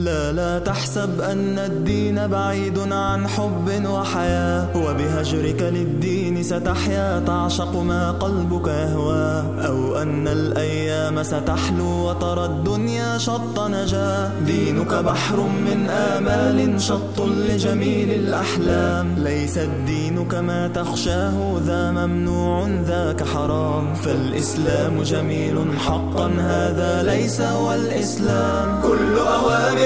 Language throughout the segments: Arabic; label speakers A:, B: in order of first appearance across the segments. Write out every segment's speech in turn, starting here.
A: لا لا تحسب أن الدين بعيد عن حب وحياة وبهجرك للدين ستحيا تعشق ما قلبك يهوى. أو أن الأيام ستحلو وترى الدنيا شط نجاة دينك بحر من آمال شط لجميل الأحلام. ليس الدين كما تخشاه ذا ممنوع ذاك حرام. فالإسلام جميل حقا هذا ليس هو الإسلام كل أوامر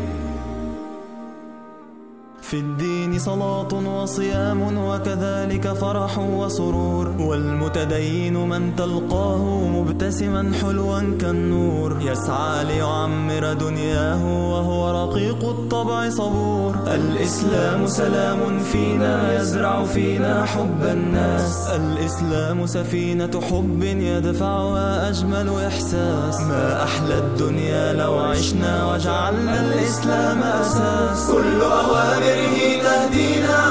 A: في الدين صلاة وصيام وكذلك فرح وسرور والمتدين من تلقاه مبتسما حلوا كالنور. يسعى ليعمر دنياه وهو رقيق الطبع صبور. الإسلام سلام فينا يزرع فينا حب الناس. الإسلام سفينة حب يدفعها أجمل إحساس. ما أحلى الدنيا لو عشنا وجعلنا الإسلام أساس. كل أوامر بنوره تهدينا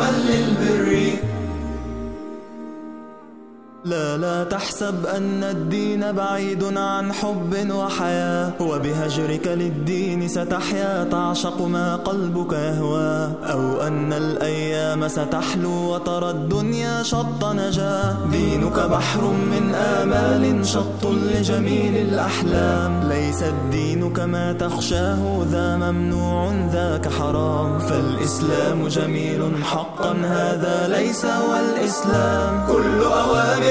A: لا لا تحسب أن الدين بعيد عن حب وحياة. وبهجرك للدين ستحيا تعشق ما قلبك يهوى. أو أن الأيام ستحلو وترى الدنيا شط نجاة دينك بحر من آمال شط لجميل الأحلام. ليس الدين كما تخشاه ذا ممنوع ذاك حرام. فالإسلام جميل حقا هذا ليس هو الإسلام كل أوامر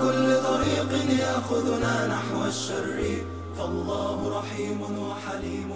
A: كل طريق يأخذنا نحو الشر. فالله رحيم وحليم